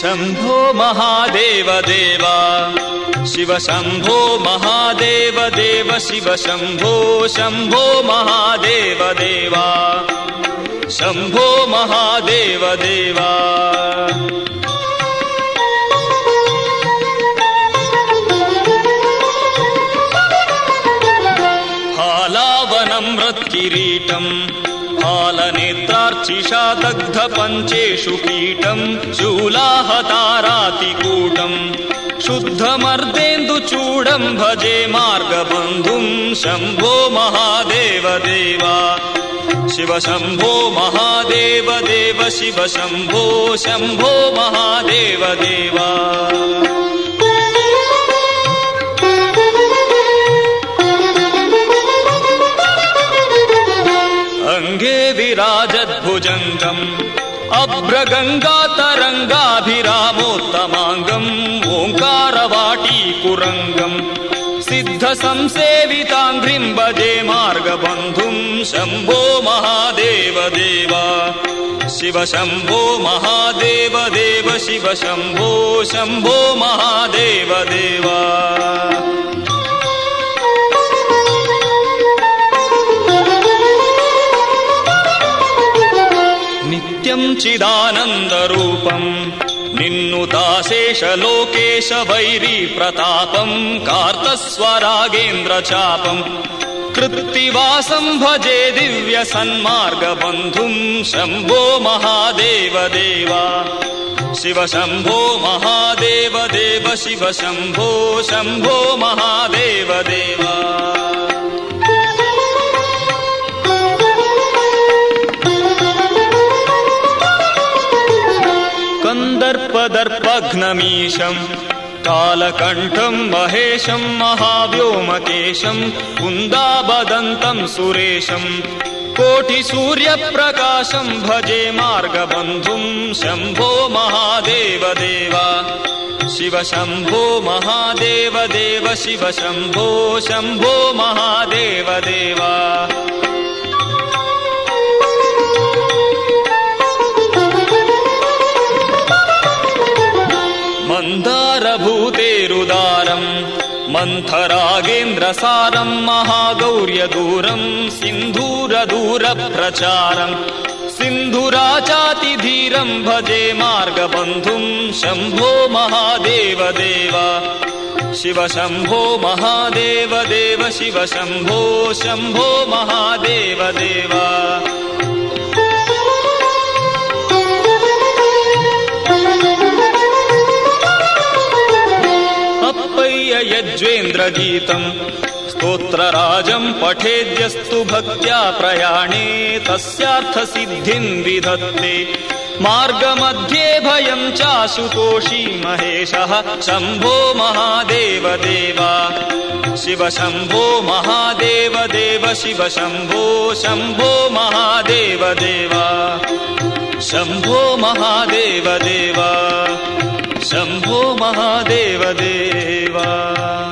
शम्भो महादेव देव शिव शम्भो महादेव देव शिव शम्भो शम्भो महादेव देव शम्भो महादेव देवा हालावनमृत्किरीटम् हालनेत्रार्चिषा दग्ध पञ्चेषु कीटम् शूलाहतारातिकूटम् शुद्धमर्देन्दुचूडम् भजे मार्गबन्धुम् शम्भो महादेव देवा शिव शम्भो महादेव देव शिव शम्भो शम्भो महादेव देवा विराजद्भुजङ्गम् अभ्रगङ्गातरङ्गाभिरामोत्तमाङ्गम्। ओङ्कारवाटीकुरङ्गम्। सिद्धसंसेविताङ्घ्रिम् भजे मार्गबन्धुम् शम्भो महादेव देवा शिव शम्भो महादेव देव शिव शम्भो शम्भो महादेव देवा नित्यम् चिदानन्दरूपम् निन्नुताशेष लोकेश वैरी प्रतापम्। कार्तस्वरागेन्द्रचापम्। कृत्तिवासम् भजे दिव्य सन्मार्गबन्धुम् शम्भो महादेव देवा शिव शम्भो महादेव देव शिव शम्भो शम्भो महादेव देवा कन्दर्पदर्पघ्नमीशम् कालकण्ठम् महेशम् महाव्योमकेशम् कुन्दाबदन्तम् सुरेशम् कोटिसूर्यप्रकाशम् भजे मार्गबन्धुम् शम्भो महादेव देवा शिव शम्भो महादेव देव शिव शम्भो शम्भो महादेव देवा मन्दारभूतेरुदारम् मन्थरागेन्द्रसारम् महागौर्यदूरम् सिन्धूरदूरप्रचारम्। सिन्धुराचातिधीरम् भजे मार्गबन्धुम् शम्भो महादेव देवा शिव शम्भो महादेव देव शिव शम्भो शम्भो महादेव देवा अप्पय्य यज्वेन्द्रगीतम् स्तोत्रराजम् पठेद्यस्तु भक्त्या प्रयाणे तस्यार्थसिद्धिम् विधत्ते। मार्गमध्ये भयम् चाशुतोषी महेशः शम्भो महादेव देवा शिव शम्भो महादेव देव शिव शम्भो शम्भो महादेव देवा शम्भो महादेव देवा शम्भो महादेव देवा